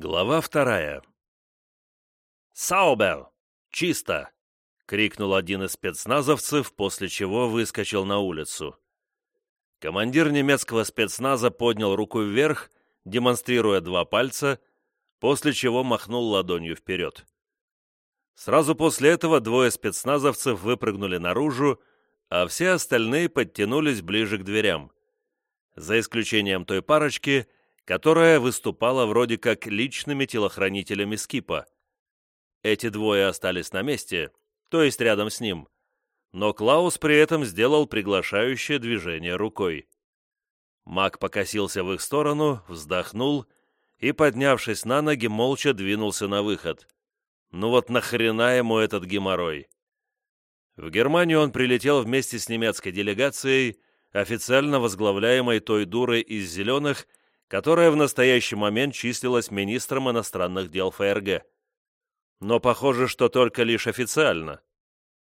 Глава вторая. «Саубер! Чисто!» — крикнул один из спецназовцев, после чего выскочил на улицу. Командир немецкого спецназа поднял руку вверх, демонстрируя два пальца, после чего махнул ладонью вперед. Сразу после этого двое спецназовцев выпрыгнули наружу, а все остальные подтянулись ближе к дверям. За исключением той парочки — которая выступала вроде как личными телохранителями Скипа. Эти двое остались на месте, то есть рядом с ним, но Клаус при этом сделал приглашающее движение рукой. Маг покосился в их сторону, вздохнул и, поднявшись на ноги, молча двинулся на выход. Ну вот нахрена ему этот геморрой? В Германию он прилетел вместе с немецкой делегацией, официально возглавляемой той дурой из «зеленых», которая в настоящий момент числилась министром иностранных дел ФРГ. Но похоже, что только лишь официально,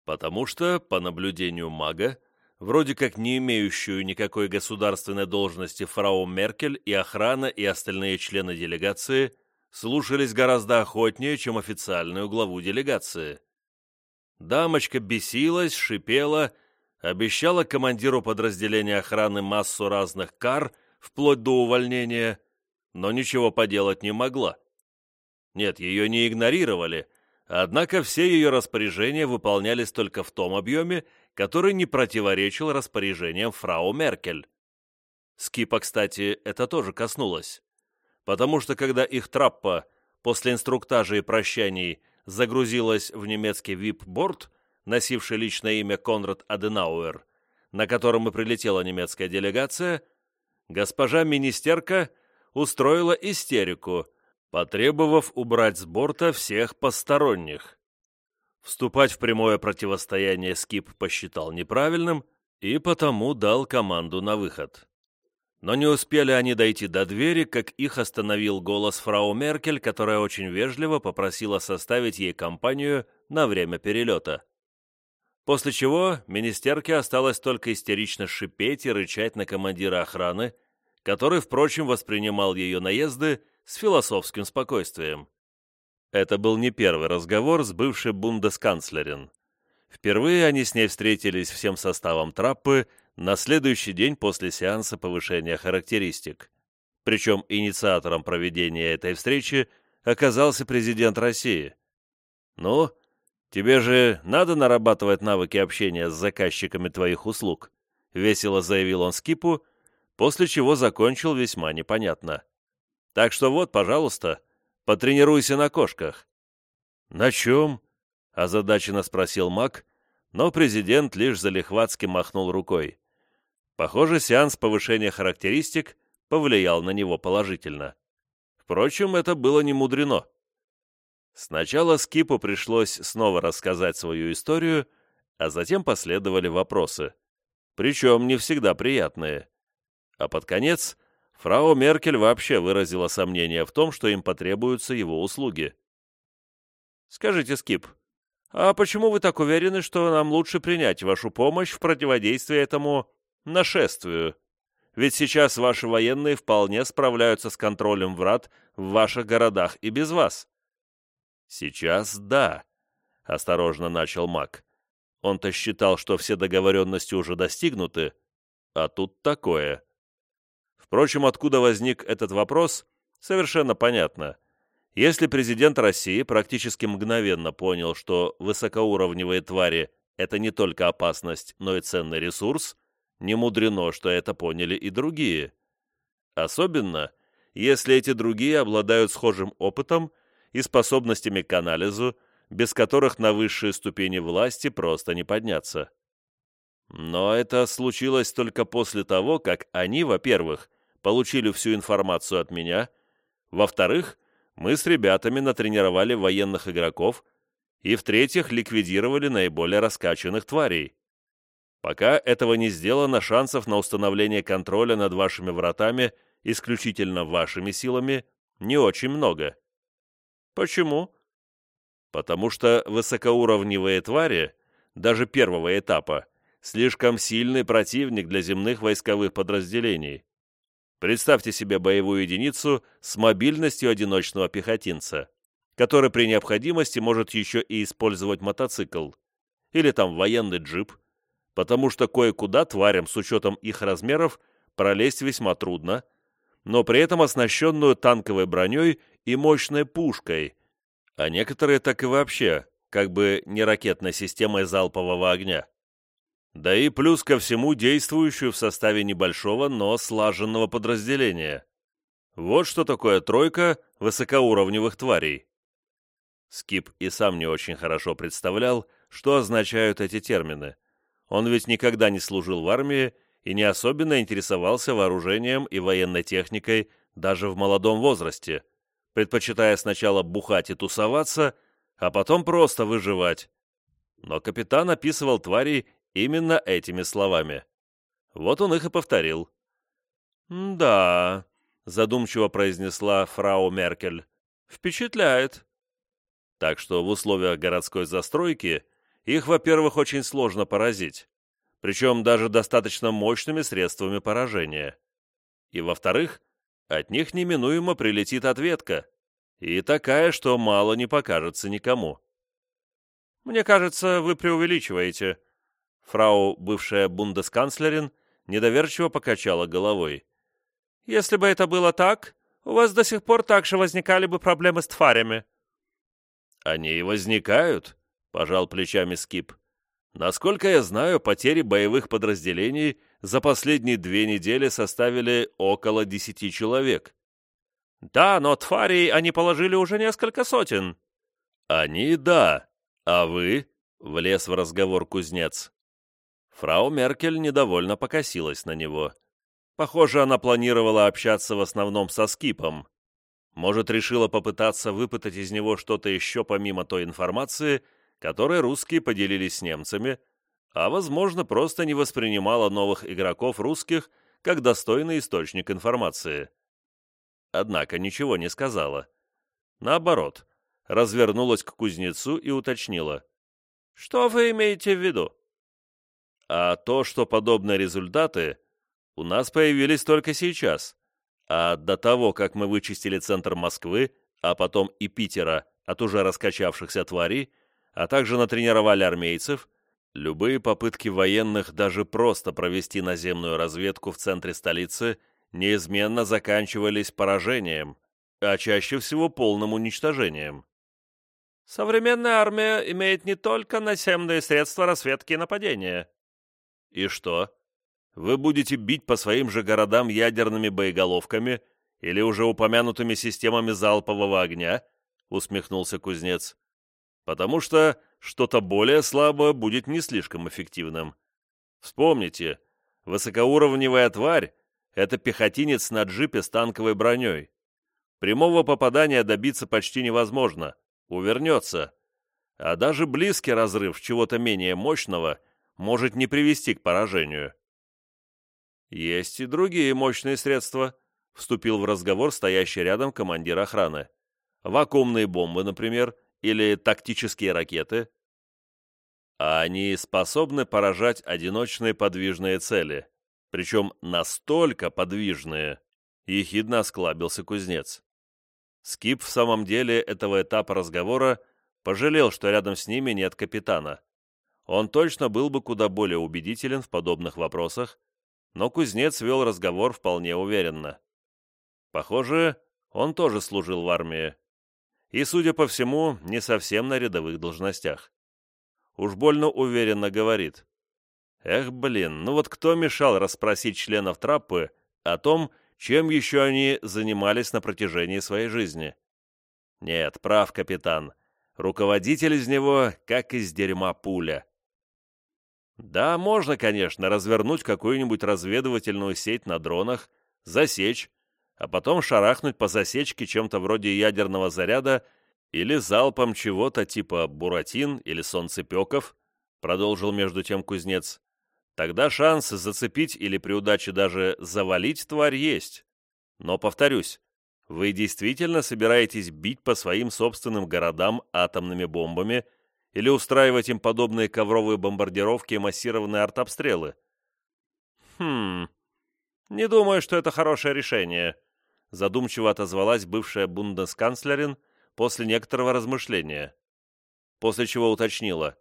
потому что, по наблюдению мага, вроде как не имеющую никакой государственной должности фрау Меркель и охрана и остальные члены делегации слушались гораздо охотнее, чем официальную главу делегации. Дамочка бесилась, шипела, обещала командиру подразделения охраны массу разных кар вплоть до увольнения, но ничего поделать не могла. Нет, ее не игнорировали, однако все ее распоряжения выполнялись только в том объеме, который не противоречил распоряжениям фрау Меркель. Скипа, кстати, это тоже коснулось, потому что когда их траппа после инструктажа и прощаний загрузилась в немецкий вип-борт, носивший личное имя Конрад Аденауэр, на котором и прилетела немецкая делегация, госпожа министерка устроила истерику, потребовав убрать с борта всех посторонних. Вступать в прямое противостояние Скип посчитал неправильным и потому дал команду на выход. Но не успели они дойти до двери, как их остановил голос фрау Меркель, которая очень вежливо попросила составить ей компанию на время перелета. После чего министерке осталось только истерично шипеть и рычать на командира охраны, который, впрочем, воспринимал ее наезды с философским спокойствием. Это был не первый разговор с бывшей бундесканцлерин. Впервые они с ней встретились всем составом траппы на следующий день после сеанса повышения характеристик. Причем инициатором проведения этой встречи оказался президент России. «Ну, тебе же надо нарабатывать навыки общения с заказчиками твоих услуг», весело заявил он Скипу, после чего закончил весьма непонятно. Так что вот, пожалуйста, потренируйся на кошках. «На чем?» — озадаченно спросил Мак, но президент лишь залихватски махнул рукой. Похоже, сеанс повышения характеристик повлиял на него положительно. Впрочем, это было не мудрено. Сначала Скипу пришлось снова рассказать свою историю, а затем последовали вопросы. Причем не всегда приятные а под конец фрау Меркель вообще выразила сомнение в том, что им потребуются его услуги. «Скажите, Скип, а почему вы так уверены, что нам лучше принять вашу помощь в противодействии этому нашествию? Ведь сейчас ваши военные вполне справляются с контролем врат в ваших городах и без вас». «Сейчас да», — осторожно начал маг. Он-то считал, что все договоренности уже достигнуты, а тут такое. Впрочем, откуда возник этот вопрос, совершенно понятно. Если президент России практически мгновенно понял, что высокоуровневые твари – это не только опасность, но и ценный ресурс, не мудрено, что это поняли и другие. Особенно, если эти другие обладают схожим опытом и способностями к анализу, без которых на высшие ступени власти просто не подняться. Но это случилось только после того, как они, во-первых, получили всю информацию от меня. Во-вторых, мы с ребятами натренировали военных игроков. И в-третьих, ликвидировали наиболее раскачанных тварей. Пока этого не сделано, шансов на установление контроля над вашими вратами исключительно вашими силами не очень много. Почему? Потому что высокоуровневые твари, даже первого этапа, слишком сильный противник для земных войсковых подразделений. Представьте себе боевую единицу с мобильностью одиночного пехотинца, который при необходимости может еще и использовать мотоцикл, или там военный джип, потому что кое-куда тварям с учетом их размеров пролезть весьма трудно, но при этом оснащенную танковой броней и мощной пушкой, а некоторые так и вообще, как бы не ракетной системой залпового огня. Да и плюс ко всему действующую в составе небольшого, но слаженного подразделения. Вот что такое тройка высокоуровневых тварей. Скип и сам не очень хорошо представлял, что означают эти термины. Он ведь никогда не служил в армии и не особенно интересовался вооружением и военной техникой даже в молодом возрасте, предпочитая сначала бухать и тусоваться, а потом просто выживать. Но капитан описывал тварей именно этими словами. Вот он их и повторил. «Да», — задумчиво произнесла фрау Меркель, — «впечатляет». Так что в условиях городской застройки их, во-первых, очень сложно поразить, причем даже достаточно мощными средствами поражения. И, во-вторых, от них неминуемо прилетит ответка, и такая, что мало не покажется никому. «Мне кажется, вы преувеличиваете». Фрау, бывшая бундесканцлерин, недоверчиво покачала головой. «Если бы это было так, у вас до сих пор также возникали бы проблемы с тварями. «Они и возникают», — пожал плечами Скип. «Насколько я знаю, потери боевых подразделений за последние две недели составили около десяти человек». «Да, но тварей они положили уже несколько сотен». «Они — да. А вы?» — влез в разговор кузнец. Фрау Меркель недовольно покосилась на него. Похоже, она планировала общаться в основном со Скипом, может, решила попытаться выпытать из него что-то еще помимо той информации, которой русские поделились с немцами, а, возможно, просто не воспринимала новых игроков русских как достойный источник информации. Однако ничего не сказала. Наоборот, развернулась к кузнецу и уточнила. «Что вы имеете в виду?» «А то, что подобные результаты у нас появились только сейчас, а до того, как мы вычистили центр Москвы, а потом и Питера от уже раскачавшихся тварей, а также натренировали армейцев, любые попытки военных даже просто провести наземную разведку в центре столицы неизменно заканчивались поражением, а чаще всего полным уничтожением. Современная армия имеет не только наземные средства разведки и нападения. И что? вы будете бить по своим же городам ядерными боеголовками или уже упомянутыми системами залпового огня?» — усмехнулся кузнец. «Потому что что-то более слабое будет не слишком эффективным. Вспомните, высокоуровневая тварь — это пехотинец на джипе с танковой броней. Прямого попадания добиться почти невозможно, увернется. А даже близкий разрыв чего-то менее мощного может не привести к поражению. «Есть и другие мощные средства», — вступил в разговор стоящий рядом командир охраны. «Вакуумные бомбы, например, или тактические ракеты». А они способны поражать одиночные подвижные цели, причем настолько подвижные, — ехидно осклабился кузнец. Скип в самом деле этого этапа разговора пожалел, что рядом с ними нет капитана. Он точно был бы куда более убедителен в подобных вопросах, но кузнец вел разговор вполне уверенно. Похоже, он тоже служил в армии. И, судя по всему, не совсем на рядовых должностях. Уж больно уверенно говорит. Эх, блин, ну вот кто мешал расспросить членов траппы о том, чем еще они занимались на протяжении своей жизни? Нет, прав капитан. Руководитель из него, как из дерьма пуля. Да, можно, конечно, развернуть какую-нибудь разведывательную сеть на дронах, засечь, а потом шарахнуть по засечке чем-то вроде ядерного заряда или залпом чего-то типа буратин или солнцепеков, продолжил между тем кузнец. Тогда шанс зацепить или при удаче даже завалить тварь есть. Но, повторюсь, вы действительно собираетесь бить по своим собственным городам атомными бомбами – или устраивать им подобные ковровые бомбардировки и массированные артобстрелы. Хм, «Не думаю, что это хорошее решение», — задумчиво отозвалась бывшая бундесканцлерин после некоторого размышления, после чего уточнила.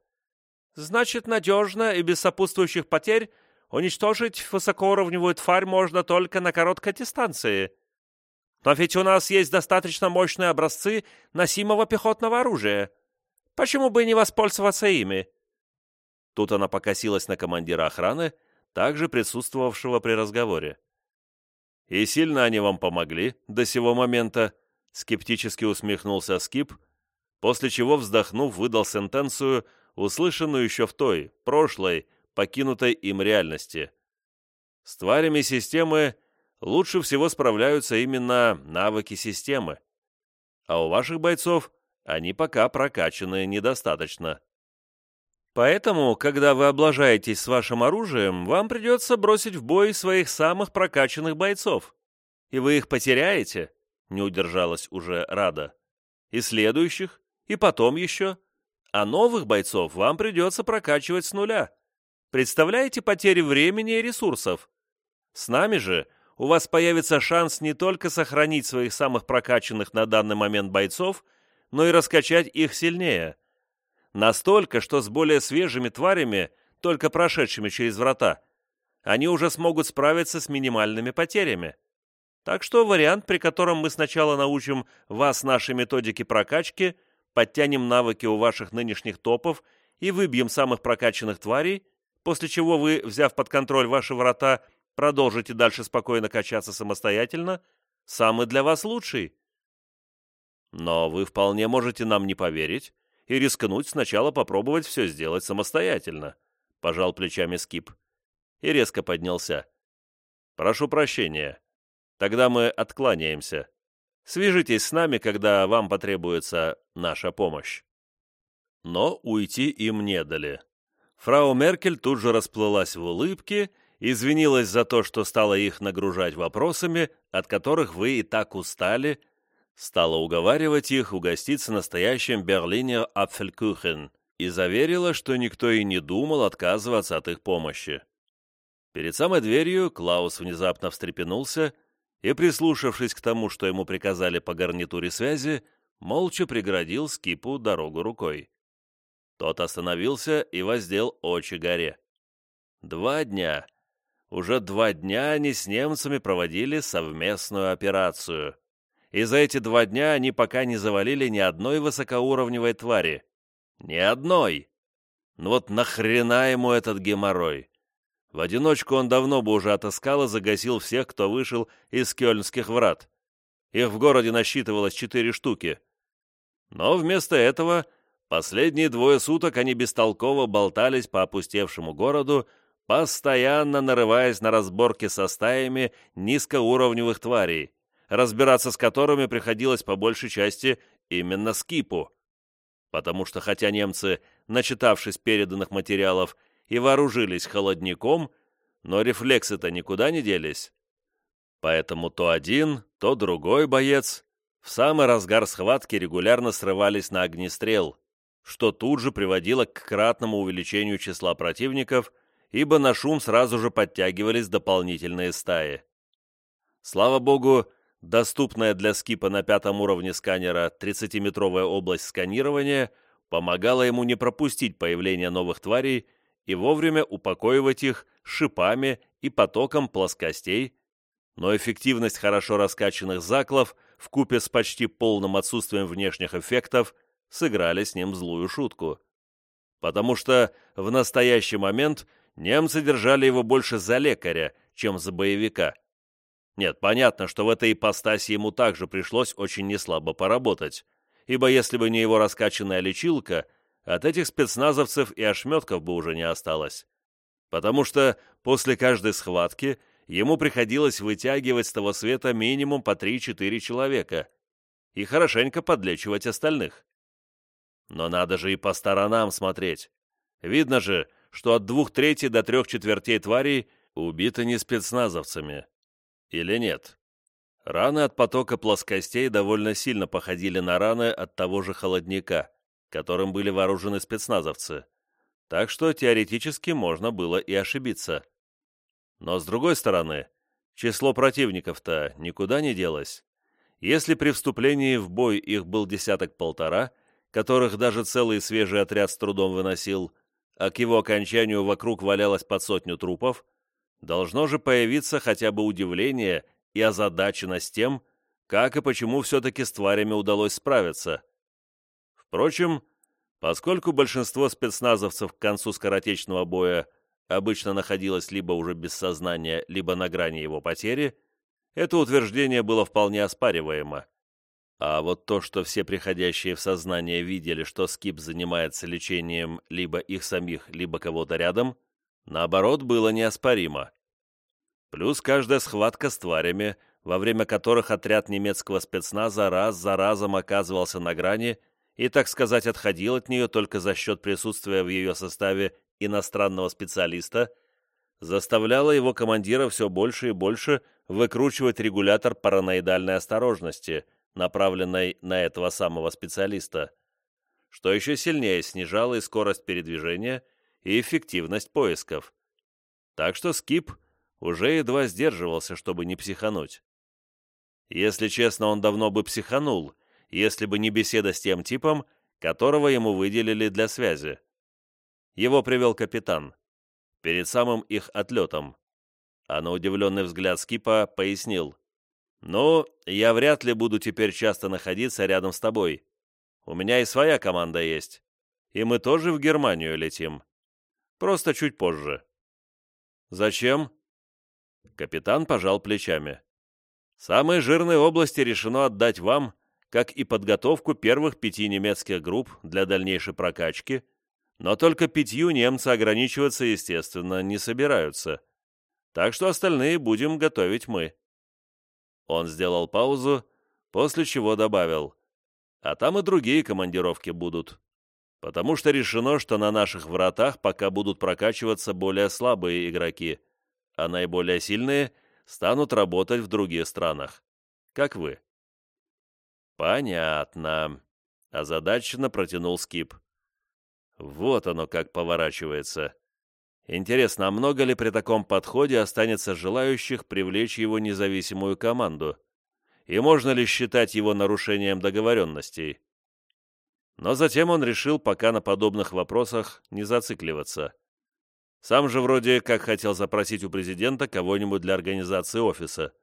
«Значит, надежно и без сопутствующих потерь уничтожить высокоуровневую тварь можно только на короткой дистанции. Но ведь у нас есть достаточно мощные образцы носимого пехотного оружия. Почему бы не воспользоваться ими?» Тут она покосилась на командира охраны, также присутствовавшего при разговоре. «И сильно они вам помогли до сего момента?» — скептически усмехнулся Скип, после чего, вздохнув, выдал сентенцию, услышанную еще в той, прошлой, покинутой им реальности. С тварями системы лучше всего справляются именно навыки системы. А у ваших бойцов они пока прокачаны недостаточно. Поэтому, когда вы облажаетесь с вашим оружием, вам придется бросить в бой своих самых прокачанных бойцов. И вы их потеряете, не удержалась уже Рада. И следующих, и потом еще. А новых бойцов вам придется прокачивать с нуля. Представляете потери времени и ресурсов? С нами же у вас появится шанс не только сохранить своих самых прокачанных на данный момент бойцов, но и раскачать их сильнее. Настолько, что с более свежими тварями, только прошедшими через врата, они уже смогут справиться с минимальными потерями. Так что вариант, при котором мы сначала научим вас нашей методике прокачки, подтянем навыки у ваших нынешних топов и выбьем самых прокачанных тварей, после чего вы, взяв под контроль ваши врата, продолжите дальше спокойно качаться самостоятельно, самый для вас лучший. Но вы вполне можете нам не поверить и рискнуть сначала попробовать все сделать самостоятельно», — пожал плечами Скип. И резко поднялся. «Прошу прощения. Тогда мы откланяемся. Свяжитесь с нами, когда вам потребуется наша помощь». Но уйти им не дали. Фрау Меркель тут же расплылась в улыбке, извинилась за то, что стала их нагружать вопросами, от которых вы и так устали, стала уговаривать их угоститься настоящим Берлинер Апфелькухен и заверила, что никто и не думал отказываться от их помощи. Перед самой дверью Клаус внезапно встрепенулся и, прислушавшись к тому, что ему приказали по гарнитуре связи, молча преградил скипу дорогу рукой. Тот остановился и воздел очи горе. Два дня. Уже два дня они с немцами проводили совместную операцию и за эти два дня они пока не завалили ни одной высокоуровневой твари. Ни одной! Ну вот нахрена ему этот геморрой? В одиночку он давно бы уже отыскал и загасил всех, кто вышел из кёльнских врат. Их в городе насчитывалось четыре штуки. Но вместо этого последние двое суток они бестолково болтались по опустевшему городу, постоянно нарываясь на разборки со стаями низкоуровневых тварей, разбираться с которыми приходилось по большей части именно скипу. Потому что хотя немцы, начитавшись переданных материалов, и вооружились холодником, но рефлексы-то никуда не делись. Поэтому то один, то другой боец в самый разгар схватки регулярно срывались на огнестрел, что тут же приводило к кратному увеличению числа противников, ибо на шум сразу же подтягивались дополнительные стаи. Слава богу, Доступная для скипа на пятом уровне сканера 30-метровая область сканирования помогала ему не пропустить появление новых тварей и вовремя упокоивать их шипами и потоком плоскостей, но эффективность хорошо раскачанных заклов в купе с почти полным отсутствием внешних эффектов сыграли с ним злую шутку. Потому что в настоящий момент немцы держали его больше за лекаря, чем за боевика. Нет, понятно, что в этой ипостаси ему также пришлось очень неслабо поработать, ибо если бы не его раскачанная лечилка, от этих спецназовцев и ошметков бы уже не осталось. Потому что после каждой схватки ему приходилось вытягивать с того света минимум по 3-4 человека и хорошенько подлечивать остальных. Но надо же и по сторонам смотреть. Видно же, что от двух третей до трех четвертей тварей убиты не спецназовцами, или нет? Раны от потока плоскостей довольно сильно походили на раны от того же холодника, которым были вооружены спецназовцы, так что теоретически можно было и ошибиться. Но с другой стороны, число противников-то никуда не делось. Если при вступлении в бой их был десяток-полтора, которых даже целый свежий отряд с трудом выносил, а к его окончанию вокруг валялось под сотню трупов, должно же появиться хотя бы удивление и озадаченность тем, как и почему все-таки с тварями удалось справиться. Впрочем, поскольку большинство спецназовцев к концу скоротечного боя обычно находилось либо уже без сознания, либо на грани его потери, это утверждение было вполне оспариваемо. А вот то, что все приходящие в сознание видели, что Скип занимается лечением либо их самих, либо кого-то рядом, наоборот, было неоспоримо. Плюс каждая схватка с тварями, во время которых отряд немецкого спецназа раз за разом оказывался на грани и, так сказать, отходил от нее только за счет присутствия в ее составе иностранного специалиста, заставляла его командира все больше и больше выкручивать регулятор параноидальной осторожности, направленной на этого самого специалиста, что еще сильнее снижало и скорость передвижения, и эффективность поисков. Так что Скип уже едва сдерживался, чтобы не психануть. Если честно, он давно бы психанул, если бы не беседа с тем типом, которого ему выделили для связи. Его привел капитан. Перед самым их отлетом. А на удивленный взгляд Скипа пояснил. «Ну, я вряд ли буду теперь часто находиться рядом с тобой. У меня и своя команда есть. И мы тоже в Германию летим. Просто чуть позже». «Зачем?» Капитан пожал плечами. «Самые жирные области решено отдать вам, как и подготовку первых пяти немецких групп для дальнейшей прокачки – но только пятью немцы ограничиваться, естественно, не собираются. Так что остальные будем готовить мы. Он сделал паузу, после чего добавил. А там и другие командировки будут. Потому что решено, что на наших вратах пока будут прокачиваться более слабые игроки, а наиболее сильные станут работать в других странах. Как вы. Понятно. Озадаченно протянул Скип. Вот оно как поворачивается. Интересно, а много ли при таком подходе останется желающих привлечь его независимую команду? И можно ли считать его нарушением договоренностей? Но затем он решил пока на подобных вопросах не зацикливаться. Сам же вроде как хотел запросить у президента кого-нибудь для организации офиса.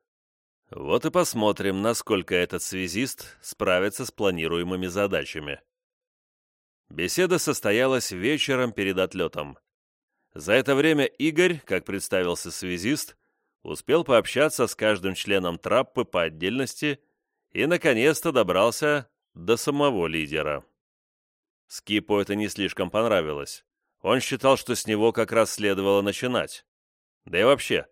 Вот и посмотрим, насколько этот связист справится с планируемыми задачами. Беседа состоялась вечером перед отлетом. За это время Игорь, как представился связист, успел пообщаться с каждым членом траппы по отдельности и, наконец-то, добрался до самого лидера. Скипу это не слишком понравилось. Он считал, что с него как раз следовало начинать. Да и вообще,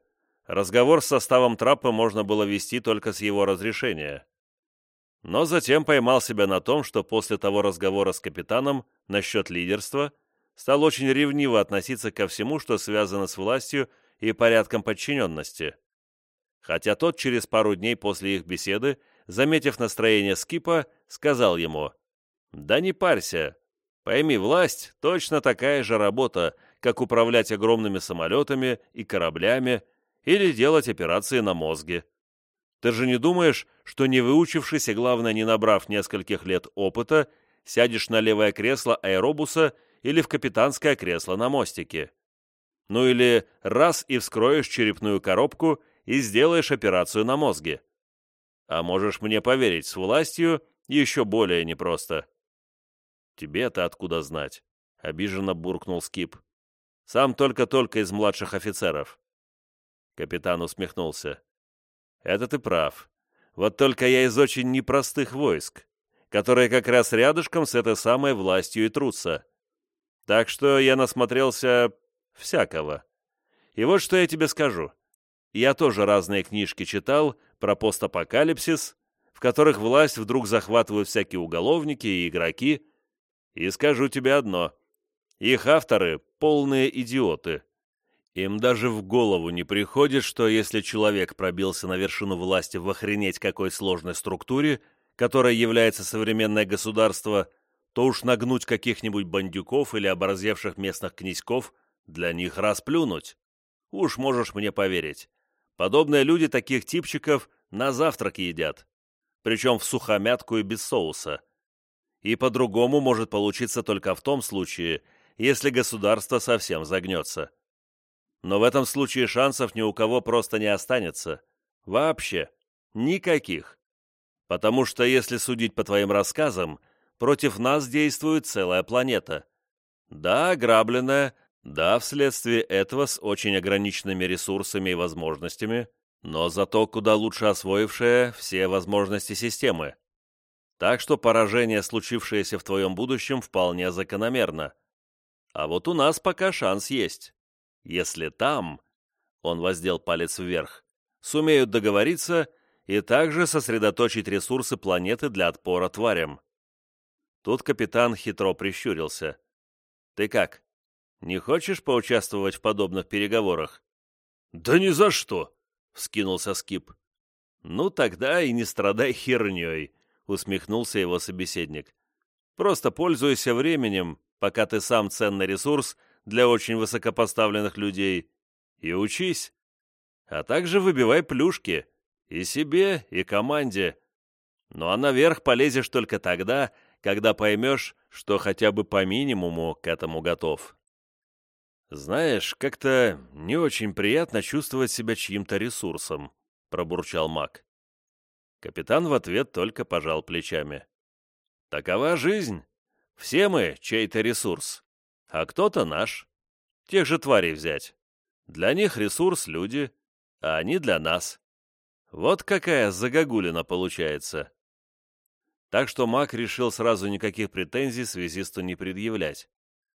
разговор с составом траппы можно было вести только с его разрешения но затем поймал себя на том, что после того разговора с капитаном насчет лидерства стал очень ревниво относиться ко всему, что связано с властью и порядком подчиненности. Хотя тот через пару дней после их беседы, заметив настроение Скипа, сказал ему «Да не парься, пойми, власть – точно такая же работа, как управлять огромными самолетами и кораблями или делать операции на мозге. Ты же не думаешь, что не выучившись и, главное, не набрав нескольких лет опыта, сядешь на левое кресло аэробуса или в капитанское кресло на мостике? Ну или раз и вскроешь черепную коробку и сделаешь операцию на мозге? А можешь мне поверить, с властью еще более непросто. Тебе-то откуда знать? Обиженно буркнул Скип. Сам только-только из младших офицеров. Капитан усмехнулся. Это ты прав. Вот только я из очень непростых войск, которые как раз рядышком с этой самой властью и трутся. Так что я насмотрелся всякого. И вот что я тебе скажу. Я тоже разные книжки читал про постапокалипсис, в которых власть вдруг захватывают всякие уголовники и игроки. И скажу тебе одно. Их авторы — полные идиоты. Им даже в голову не приходит, что если человек пробился на вершину власти в охренеть какой сложной структуре, которой является современное государство, то уж нагнуть каких-нибудь бандюков или оборзевших местных князьков для них расплюнуть. Уж можешь мне поверить. Подобные люди таких типчиков на завтрак едят, причем в сухомятку и без соуса. И по-другому может получиться только в том случае, если государство совсем загнется. Но в этом случае шансов ни у кого просто не останется. Вообще. Никаких. Потому что, если судить по твоим рассказам, против нас действует целая планета. Да, ограбленная, да, вследствие этого с очень ограниченными ресурсами и возможностями, но зато куда лучше освоившая все возможности системы. Так что поражение, случившееся в твоем будущем, вполне закономерно. А вот у нас пока шанс есть. Если там, он воздел палец вверх, сумеют договориться и также сосредоточить ресурсы планеты для отпора тварям. Тут капитан хитро прищурился. «Ты как, не хочешь поучаствовать в подобных переговорах?» «Да ни за что!» — вскинулся Скип. «Ну тогда и не страдай херней», — усмехнулся его собеседник. «Просто пользуйся временем, пока ты сам ценный ресурс для очень высокопоставленных людей, и учись. А также выбивай плюшки и себе, и команде. Ну а наверх полезешь только тогда, когда поймешь, что хотя бы по минимуму к этому готов. «Знаешь, как-то не очень приятно чувствовать себя чьим-то ресурсом», — пробурчал маг. Капитан в ответ только пожал плечами. «Такова жизнь. Все мы чей-то ресурс, а кто-то наш. Тех же тварей взять. Для них ресурс — люди, а они для нас. Вот какая загогулина получается. Так что маг решил сразу никаких претензий связисту не предъявлять,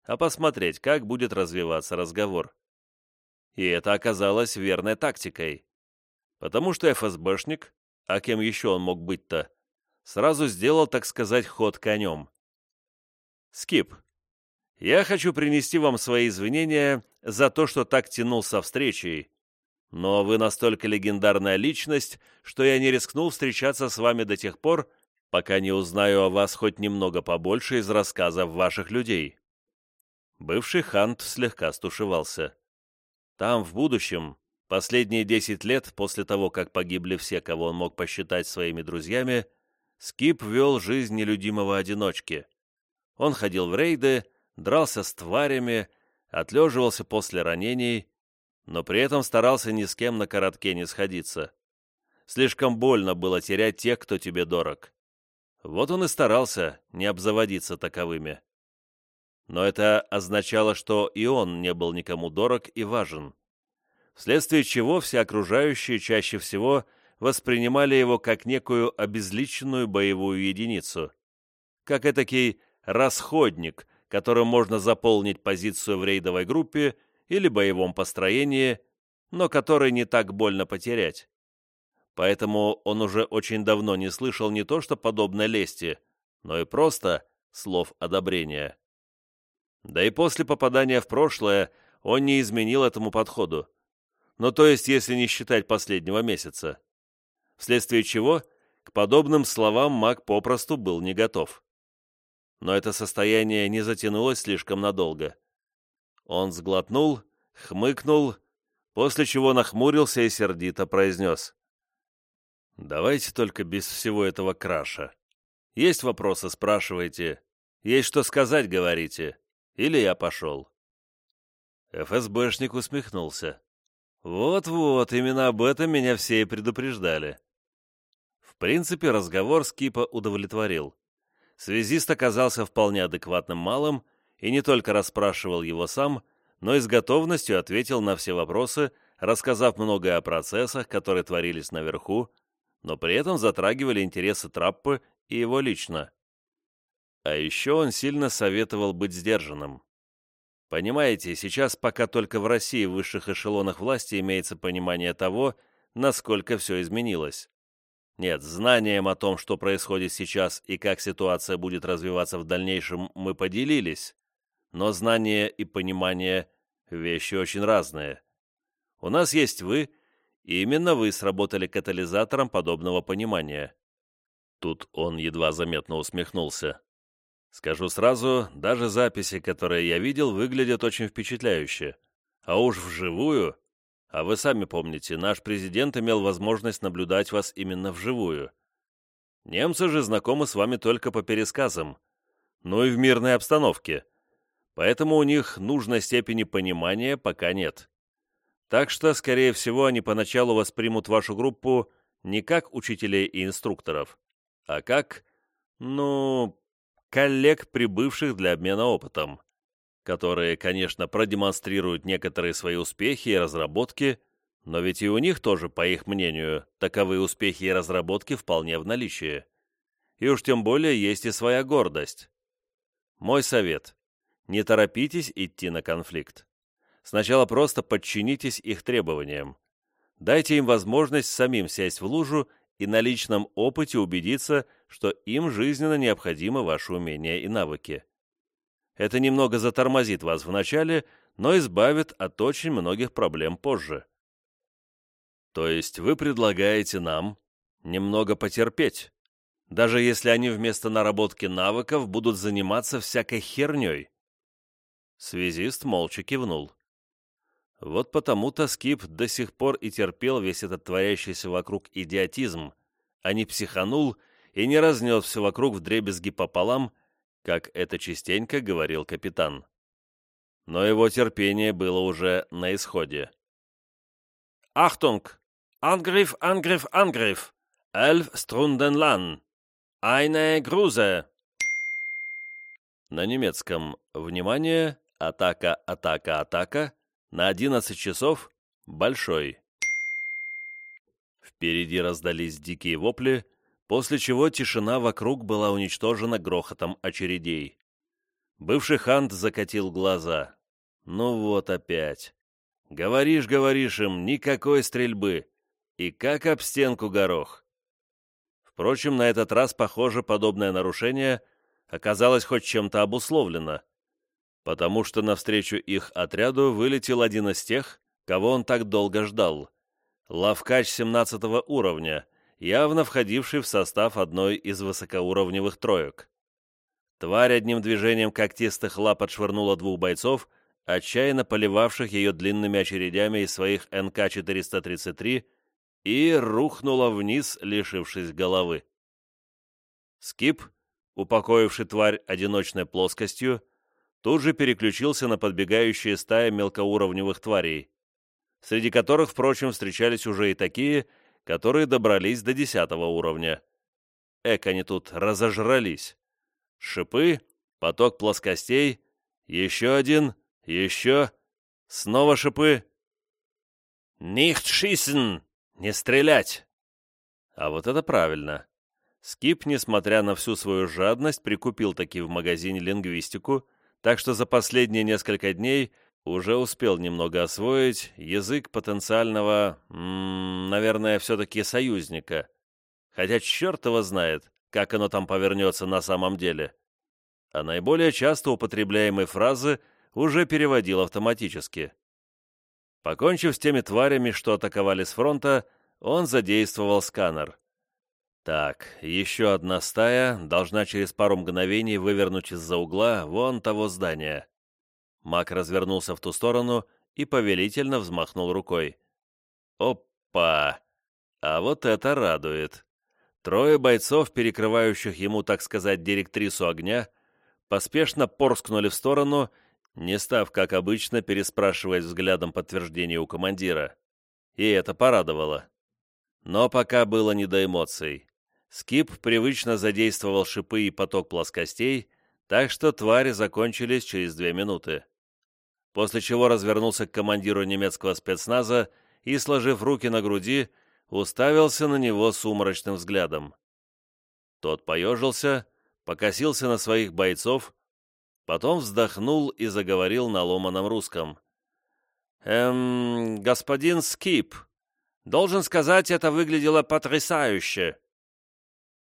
а посмотреть, как будет развиваться разговор. И это оказалось верной тактикой. Потому что ФСБшник, а кем еще он мог быть-то, сразу сделал, так сказать, ход конем. «Скип, я хочу принести вам свои извинения за то, что так тянул со встречей, но вы настолько легендарная личность, что я не рискнул встречаться с вами до тех пор, пока не узнаю о вас хоть немного побольше из рассказов ваших людей». Бывший Хант слегка стушевался. Там, в будущем, последние десять лет после того, как погибли все, кого он мог посчитать своими друзьями, Скип вел жизнь нелюдимого одиночки. Он ходил в рейды, дрался с тварями, отлеживался после ранений, но при этом старался ни с кем на коротке не сходиться. Слишком больно было терять тех, кто тебе дорог. Вот он и старался не обзаводиться таковыми. Но это означало, что и он не был никому дорог и важен. Вследствие чего все окружающие чаще всего воспринимали его как некую обезличенную боевую единицу, как этакий расходник, которым можно заполнить позицию в рейдовой группе или боевом построении, но который не так больно потерять поэтому он уже очень давно не слышал не то что подобной лести, но и просто слов одобрения. Да и после попадания в прошлое он не изменил этому подходу. Ну то есть, если не считать последнего месяца. Вследствие чего к подобным словам маг попросту был не готов. Но это состояние не затянулось слишком надолго. Он сглотнул, хмыкнул, после чего нахмурился и сердито произнес. Давайте только без всего этого краша. Есть вопросы, спрашивайте. Есть что сказать, говорите. Или я пошел. ФСБшник усмехнулся. Вот-вот, именно об этом меня все и предупреждали. В принципе, разговор Скипа удовлетворил. Связист оказался вполне адекватным малым и не только расспрашивал его сам, но и с готовностью ответил на все вопросы, рассказав многое о процессах, которые творились наверху, но при этом затрагивали интересы Траппы и его лично. А еще он сильно советовал быть сдержанным. Понимаете, сейчас пока только в России в высших эшелонах власти имеется понимание того, насколько все изменилось. Нет, знанием о том, что происходит сейчас и как ситуация будет развиваться в дальнейшем, мы поделились, но знание и понимание – вещи очень разные. У нас есть вы, и именно вы сработали катализатором подобного понимания. Тут он едва заметно усмехнулся. Скажу сразу, даже записи, которые я видел, выглядят очень впечатляюще. А уж вживую А вы сами помните, наш президент имел возможность наблюдать вас именно вживую. Немцы же знакомы с вами только по пересказам, но и в мирной обстановке, поэтому у них нужной степени понимания пока нет. Так что, скорее всего, они поначалу воспримут вашу группу не как учителей и инструкторов, а как, ну, коллег, прибывших для обмена опытом, которые, конечно, продемонстрируют некоторые свои успехи и разработки, но ведь и у них тоже, по их мнению, таковые успехи и разработки вполне в наличии. И уж тем более есть и своя гордость. Мой совет – не торопитесь идти на конфликт. Сначала просто подчинитесь их требованиям. Дайте им возможность самим сесть в лужу и на личном опыте убедиться, что им жизненно необходимы ваши умения и навыки. Это немного затормозит вас вначале, но избавит от очень многих проблем позже. То есть вы предлагаете нам немного потерпеть, даже если они вместо наработки навыков будут заниматься всякой херней? Связист молча кивнул. Вот потому-то Скип до сих пор и терпел весь этот творящийся вокруг идиотизм, а не психанул и не разнес все вокруг в дребезги пополам, как это частенько говорил капитан. Но его терпение было уже на исходе. «Achtung! Angriff, Angriff, Angriff! Elf Stunden lang! Eine Große!» На немецком «Внимание! Атака, атака, атака!» На 11 часов большой. Впереди раздались дикие вопли, после чего тишина вокруг была уничтожена грохотом очередей. Бывший хант закатил глаза. «Ну вот опять. Говоришь, говоришь им, никакой стрельбы. И как об стенку горох». Впрочем, на этот раз, похоже, подобное нарушение оказалось хоть чем-то обусловлено потому что навстречу их отряду вылетел один из тех, кого он так долго ждал. Лавкач 17 уровня, явно входивший в состав одной из высокоуровневых троек. Тварь одним движением когтистых лап отшвырнула двух бойцов, отчаянно поливавших ее длинными очередями из своих НК-433, и рухнула вниз, лишившись головы. Скип, упокоивший тварь одиночной плоскостью, тут же переключился на подбегающие стаи мелкоуровневых тварей, среди которых, впрочем, встречались уже и такие, которые добрались до десятого уровня. Эк, они тут разожрались. Шипы, поток плоскостей, еще один, еще, снова шипы. «Нихт шиссен! Не стрелять!» А вот это правильно. Скип, несмотря на всю свою жадность, прикупил таки в магазине лингвистику так что за последние несколько дней уже успел немного освоить язык потенциального, м -м, наверное, все-таки союзника. Хотя черт его знает, как оно там повернется на самом деле. А наиболее часто употребляемые фразы уже переводил автоматически. Покончив с теми тварями, что атаковали с фронта, он задействовал сканер. Так, еще одна стая должна через пару мгновений вывернуть из-за угла вон того здания. Мак развернулся в ту сторону и повелительно взмахнул рукой. Опа! А вот это радует. Трое бойцов, перекрывающих ему, так сказать, директрису огня, поспешно порскнули в сторону, не став, как обычно, переспрашивать взглядом подтверждение у командира. И это порадовало. Но пока было не до эмоций. Скип привычно задействовал шипы и поток плоскостей, так что твари закончились через две минуты. После чего развернулся к командиру немецкого спецназа и, сложив руки на груди, уставился на него сумрачным взглядом. Тот поежился, покосился на своих бойцов, потом вздохнул и заговорил на ломаном русском. «Эм, господин Скип, должен сказать, это выглядело потрясающе.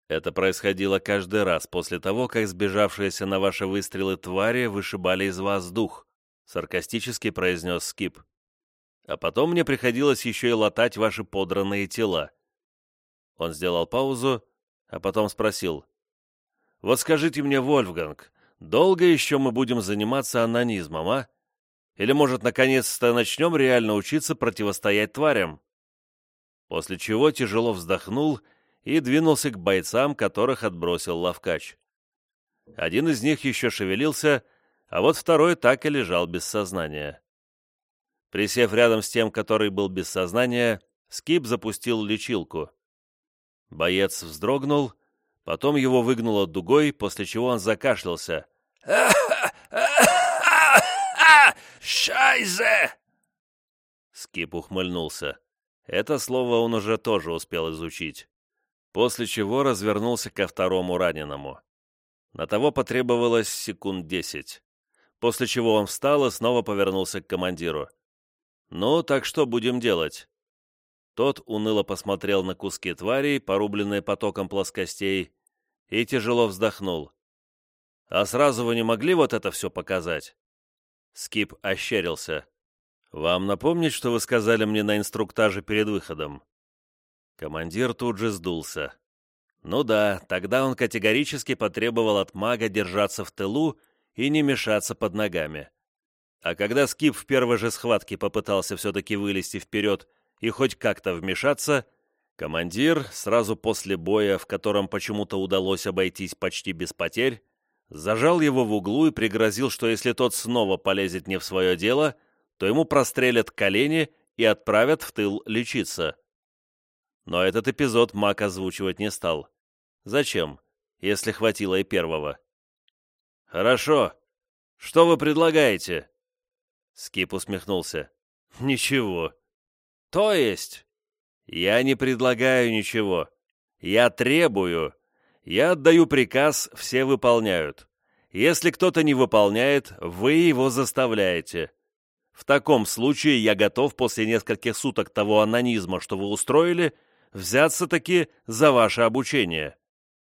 Это происходило каждый раз после того, как сбежавшиеся на ваши выстрелы твари вышибали из вас дух, саркастически произнес Скип. А потом мне приходилось еще и латать ваши подранные тела. Он сделал паузу, а потом спросил. «Вот скажите мне, Вольфганг, долго еще мы будем заниматься анонизмом, а? Или, может, наконец-то начнем реально учиться противостоять тварям?» После чего тяжело вздохнул и двинулся к бойцам, которых отбросил Лавкач. Один из них еще шевелился, а вот второй так и лежал без сознания. Присев рядом с тем, который был без сознания, Скип запустил лечилку. Боец вздрогнул, потом его выгнуло дугой, после чего он закашлялся. «Шайзе!» Скип ухмыльнулся. Это слово он уже тоже успел изучить. После чего развернулся ко второму раненому. На того потребовалось секунд десять. После чего он встал и снова повернулся к командиру. «Ну, так что будем делать?» Тот уныло посмотрел на куски тварей, порубленные потоком плоскостей, и тяжело вздохнул. «А сразу вы не могли вот это все показать?» Скип ощерился. «Вам напомнить, что вы сказали мне на инструктаже перед выходом?» Командир тут же сдулся. Ну да, тогда он категорически потребовал от мага держаться в тылу и не мешаться под ногами. А когда Скип в первой же схватке попытался все-таки вылезти вперед и хоть как-то вмешаться, командир, сразу после боя, в котором почему-то удалось обойтись почти без потерь, зажал его в углу и пригрозил, что если тот снова полезет не в свое дело, то ему прострелят колени и отправят в тыл лечиться. Но этот эпизод маг озвучивать не стал. Зачем, если хватило и первого? «Хорошо. Что вы предлагаете?» Скип усмехнулся. «Ничего». «То есть?» «Я не предлагаю ничего. Я требую. Я отдаю приказ, все выполняют. Если кто-то не выполняет, вы его заставляете. В таком случае я готов после нескольких суток того анонизма, что вы устроили, взяться-таки за ваше обучение.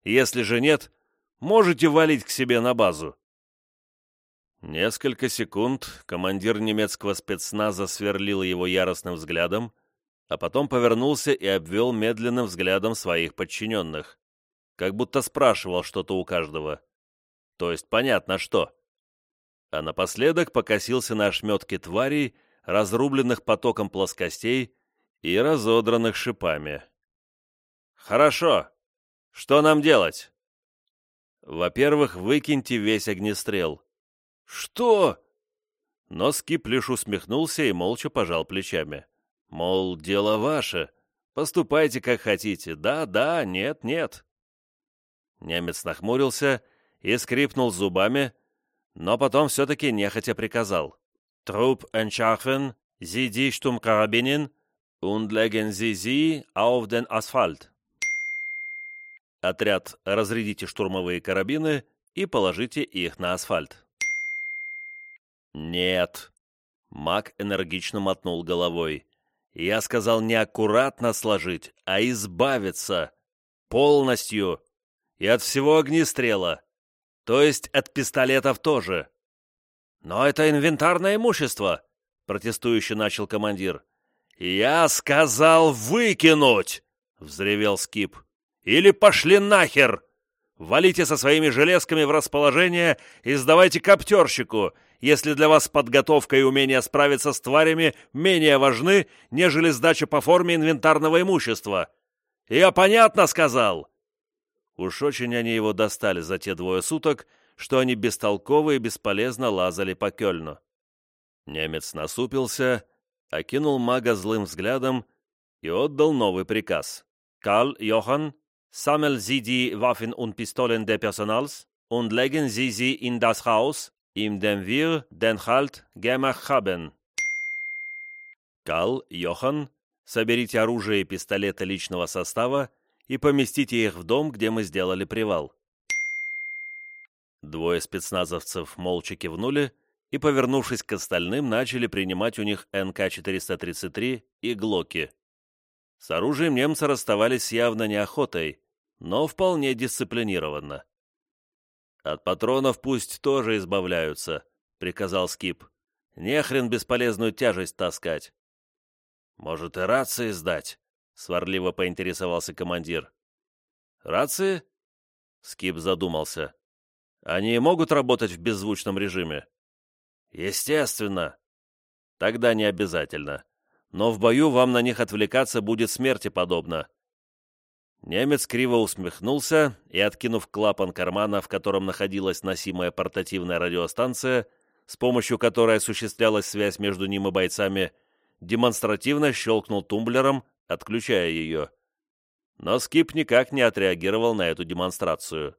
Если же нет, можете валить к себе на базу. Несколько секунд командир немецкого спецназа сверлил его яростным взглядом, а потом повернулся и обвел медленным взглядом своих подчиненных, как будто спрашивал что-то у каждого. То есть понятно что. А напоследок покосился на ошметки тварей, разрубленных потоком плоскостей и разодранных шипами. «Хорошо. Что нам делать?» «Во-первых, выкиньте весь огнестрел. «Что?» Но Скип лишь усмехнулся и молча пожал плечами. Мол, дело ваше. Поступайте, как хотите. Да, да, нет, нет. Немец нахмурился и скрипнул зубами, но потом все-таки нехотя приказал. «Труп Sie die Sturmkarabinen und legen Sie sie auf den Asphalt». Отряд «Разрядите штурмовые карабины и положите их на асфальт. «Нет». Маг энергично мотнул головой. «Я сказал не аккуратно сложить, а избавиться. Полностью. И от всего огнестрела. То есть от пистолетов тоже». «Но это инвентарное имущество», — протестующе начал командир. «Я сказал выкинуть!» — взревел Скип. «Или пошли нахер! Валите со своими железками в расположение и сдавайте коптерщику, если для вас подготовка и умение справиться с тварями менее важны, нежели сдача по форме инвентарного имущества. Я понятно сказал!» Уж очень они его достали за те двое суток, что они бестолково и бесполезно лазали по Кёльну. Немец насупился, окинул мага злым взглядом и отдал новый приказ. «Карл Йохан, Sie die Waffen und Pistolen der Personals und legen Sie sie in das Haus, Им dem wir den Halt gemacht haben. Кал, Йохан, соберите оружие и пистолеты личного состава и поместите их в дом, где мы сделали привал. Двое спецназовцев молча кивнули и, повернувшись к остальным, начали принимать у них НК-433 и Глоки. С оружием немцы расставались явно неохотой, но вполне дисциплинированно. «От патронов пусть тоже избавляются», — приказал Скип. «Не бесполезную тяжесть таскать». «Может, и рации сдать?» — сварливо поинтересовался командир. «Рации?» Скип задумался. «Они могут работать в беззвучном режиме?» «Естественно. Тогда не обязательно. Но в бою вам на них отвлекаться будет смерти подобно. Немец криво усмехнулся и, откинув клапан кармана, в котором находилась носимая портативная радиостанция, с помощью которой осуществлялась связь между ним и бойцами, демонстративно щелкнул тумблером, отключая ее. Но Скип никак не отреагировал на эту демонстрацию.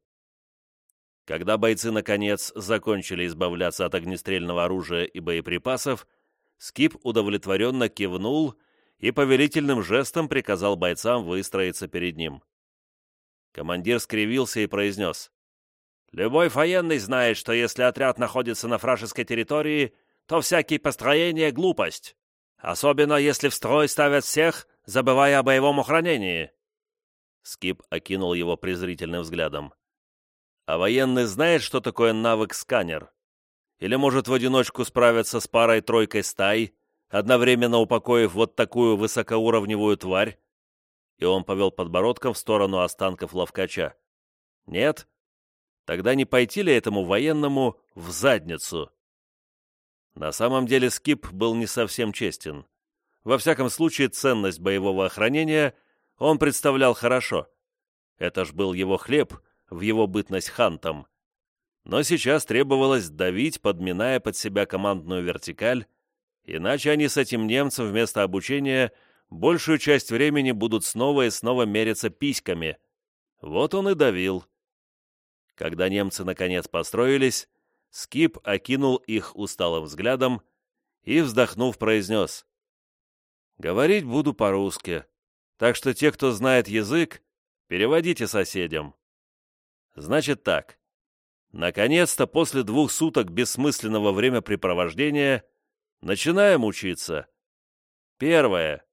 Когда бойцы, наконец, закончили избавляться от огнестрельного оружия и боеприпасов, Скип удовлетворенно кивнул и повелительным жестом приказал бойцам выстроиться перед ним. Командир скривился и произнес. «Любой военный знает, что если отряд находится на вражеской территории, то всякие построения — глупость. Особенно если в строй ставят всех, забывая о боевом охранении». Скип окинул его презрительным взглядом. «А военный знает, что такое навык-сканер? Или может в одиночку справиться с парой-тройкой стай, одновременно упокоив вот такую высокоуровневую тварь? И он повел подбородком в сторону останков ловкача. Нет? Тогда не пойти ли этому военному в задницу? На самом деле Скип был не совсем честен. Во всяком случае, ценность боевого охранения он представлял хорошо. Это ж был его хлеб в его бытность хантом. Но сейчас требовалось давить, подминая под себя командную вертикаль, Иначе они с этим немцем вместо обучения большую часть времени будут снова и снова мериться письками. Вот он и давил. Когда немцы наконец построились, Скип окинул их усталым взглядом и, вздохнув, произнес. «Говорить буду по-русски, так что те, кто знает язык, переводите соседям». Значит так. Наконец-то после двух суток бессмысленного времяпрепровождения Начинаем учиться. Первое.